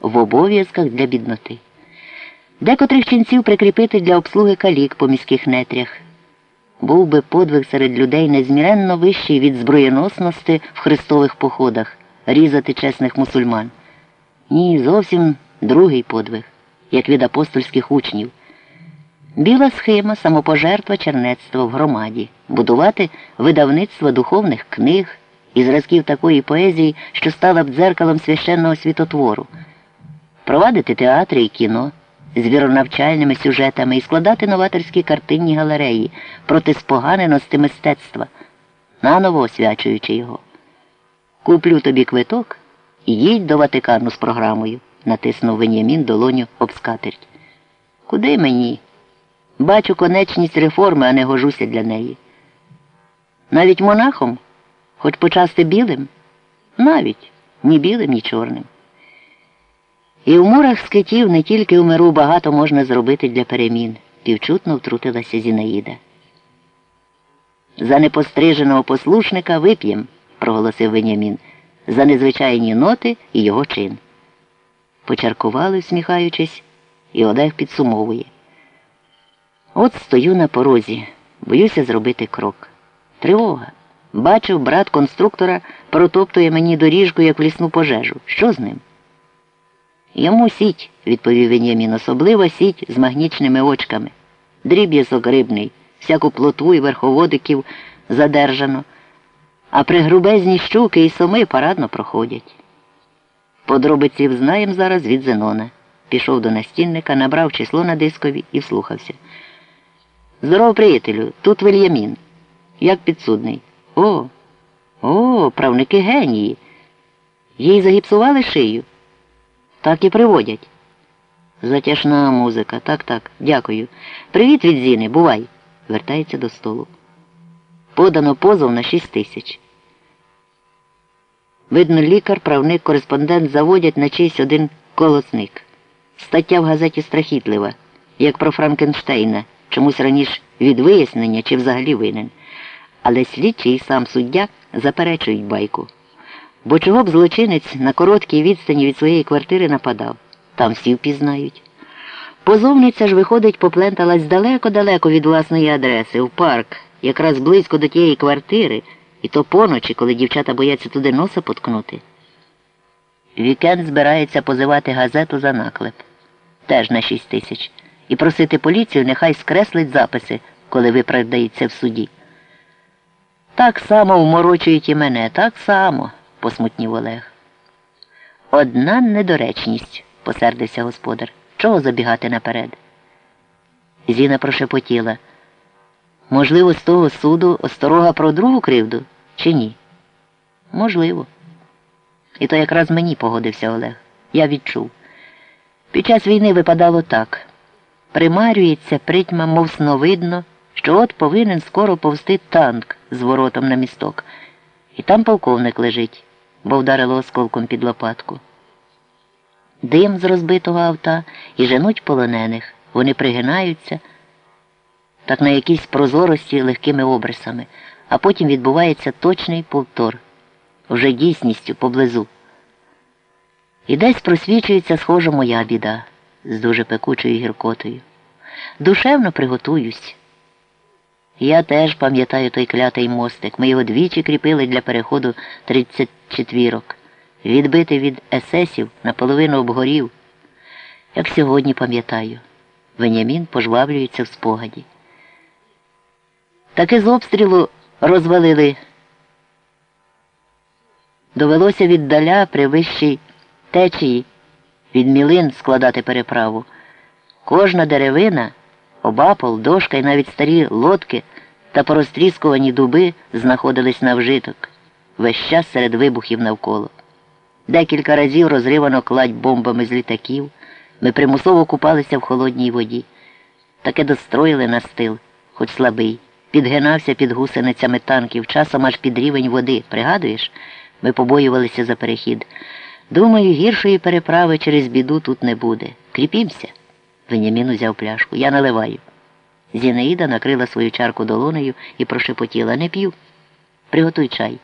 в обов'язках для бідноти. Декотрих ченців прикріпити для обслуги калік по міських нетрях. Був би подвиг серед людей незміренно вищий від зброєносності в хрестових походах, різати чесних мусульман. Ні, зовсім другий подвиг, як від апостольських учнів. Біла схема самопожертва чернецтва в громаді, будувати видавництво духовних книг і зразків такої поезії, що стала б дзеркалом священного світотвору, провадити театри і кіно з віронавчальними сюжетами і складати новаторські картинні галереї проти споганеності мистецтва, наново освячуючи його. Куплю тобі квиток і їдь до Ватикану з програмою, натиснув Венямін долоню об скатерть. Куди мені? Бачу конечність реформи, а не гожуся для неї. Навіть монахом, хоч почасти білим, навіть ні білим, ні чорним. І в мурах скитів не тільки в миру багато можна зробити для перемін, півчутно втрутилася Зінаїда. За непостриженого послушника вип'єм, проголосив Венямін, за незвичайні ноти і його чин. Почаркували, всміхаючись, і Олег підсумовує. От стою на порозі, боюся зробити крок. Тривога. Бачив, брат конструктора протоптує мені доріжку, як в лісну пожежу. Що з ним? Йому сіть, відповів Венямін, особлива сіть з магнічними очками. Дріб'язок рибний, всяку плотву і верховодиків задержано, а пригрубезні щуки і соми парадно проходять. Подробиці знаєм зараз від Зенона. Пішов до настільника, набрав число на дискові і вслухався. Здоров, приятелю, тут Вельямін. Як підсудний. О, о, правники генії. Їй загіпсували шию. Так і приводять. Затяжна музика. Так, так, дякую. Привіт від Зіни, бувай. Вертається до столу. Подано позов на шість тисяч. Видно, лікар, правник, кореспондент заводять на чийсь один колосник. Стаття в газеті страхітлива, як про Франкенштейна, чомусь раніше від вияснення чи взагалі винен. Але слідчий і сам суддя заперечують байку. Бо чого б злочинець на короткій відстані від своєї квартири нападав? Там всі впізнають. Позовниця ж виходить, попленталась далеко-далеко від власної адреси, в парк, якраз близько до тієї квартири, і то поночі, коли дівчата бояться туди носа поткнути. Вікенд збирається позивати газету за наклеп. Теж на шість тисяч. І просити поліцію нехай скреслить записи, коли виправдається в суді. Так само вморочують і мене, так само посмутнів Олег. Одна недоречність, посердився господар. Чого забігати наперед? Зіна прошепотіла. Можливо, з того суду осторога про другу кривду чи ні? Можливо. І то якраз мені погодився Олег. Я відчув. Під час війни випадало так. Примарюється притьма, мов сновидно, що от повинен скоро повсти танк з воротом на місток. І там полковник лежить бо вдарило осколком під лопатку. Дим з розбитого авта і женуть полонених. Вони пригинаються так на якійсь прозорості легкими обрисами, а потім відбувається точний повтор, вже дійсністю поблизу. І десь просвічується схожа моя біда з дуже пекучою гіркотою. Душевно приготуюсь. Я теж пам'ятаю той клятий мостик. Ми його двічі кріпили для переходу тридцять четвірок. Відбитий від есесів наполовину обгорів. Як сьогодні пам'ятаю, Венямін пожвавлюється в спогаді. Таки з обстрілу розвалили. Довелося віддаля при вищій течії від мілин складати переправу. Кожна деревина. Обапол, дошка і навіть старі лодки та порозтріскувані дуби знаходились на вжиток, весь час серед вибухів навколо. Декілька разів розривано кладь бомбами з літаків. Ми примусово купалися в холодній воді. Таке достроїли на стил, хоч слабий. Підгинався під гусеницями танків, часом аж під рівень води. Пригадуєш? Ми побоювалися за перехід. Думаю, гіршої переправи через біду тут не буде. Кріпімся. Венямін узяв пляшку. Я наливаю. Зінаїда накрила свою чарку долонею і прошепотіла. Не п'ю. Приготуй чай.